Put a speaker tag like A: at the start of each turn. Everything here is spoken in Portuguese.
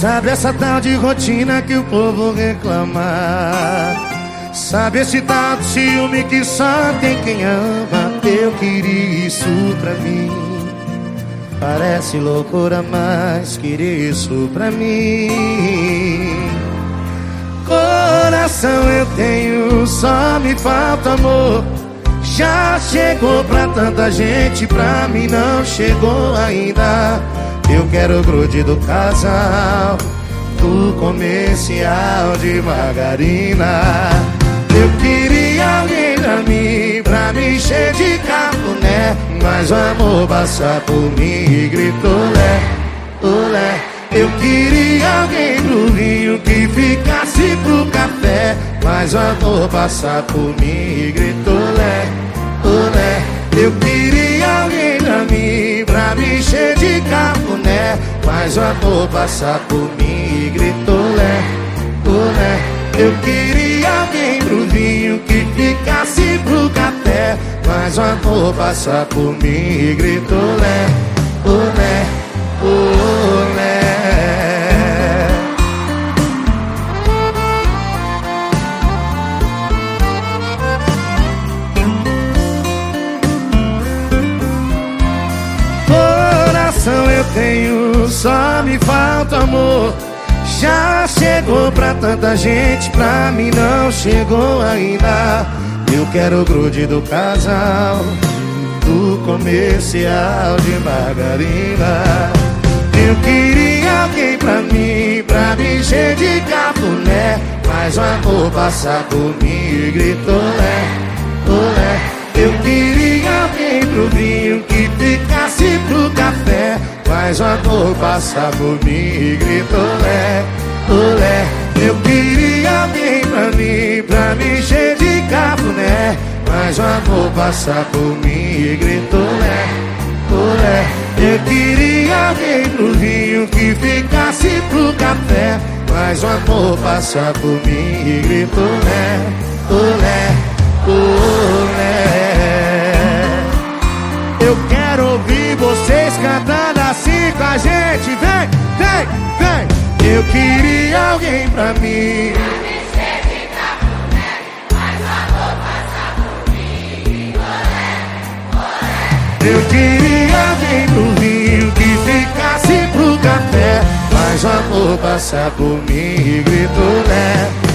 A: Sabe essa tal de rotina que o povo reclama? Sabe esse tal de ciúme que só tem quem ama? Eu queria isso pra mim. Parece loucura, mas queria isso pra mim. Coração eu tenho, só me falta amor. Já chegou pra tanta gente, pra mim não chegou ainda eu quero o grude do casal Do comercial de margarina. Eu queria alguém pra mim Pra me encher de cafuné. Mas o amor passa por mim e gritou lé, olé. Eu queria alguém pro vinho Que ficasse pro café. Mas o amor passa por mim e gritou lé, olé Mas o amor passa por mim e gritou lé, olé Eu queria alguém pro vinho que ficasse pro café. Mas o amor passa por mim e gritou lé, olé, olé eu tenho, só me falta amor. Já chegou pra tanta gente, pra mim não chegou ainda. Eu quero o grude do casal, do comercial de margarina. Eu queria alguém pra mim, pra me encher de cafuné. Mas o amor passa por mim e gritou lé, olé. Eu queria alguém pro vinho que ficasse pro café Mas o amor passa por mim e gritou lé, olé. Eu queria alguém pra mim, pra me encher de cafuné Mas o amor passa por mim e gritou lé, olé. Eu queria alguém pro vinho que ficasse pro café. Mas o amor passa por mim e gritou lé, olé, ouvir vocês cantando assim com a gente. Vem, vem, vem. Eu queria alguém pra mim. Eu queria alguém pro vinho que ficasse pro café. Mas o amor passa por mim e gritou, né?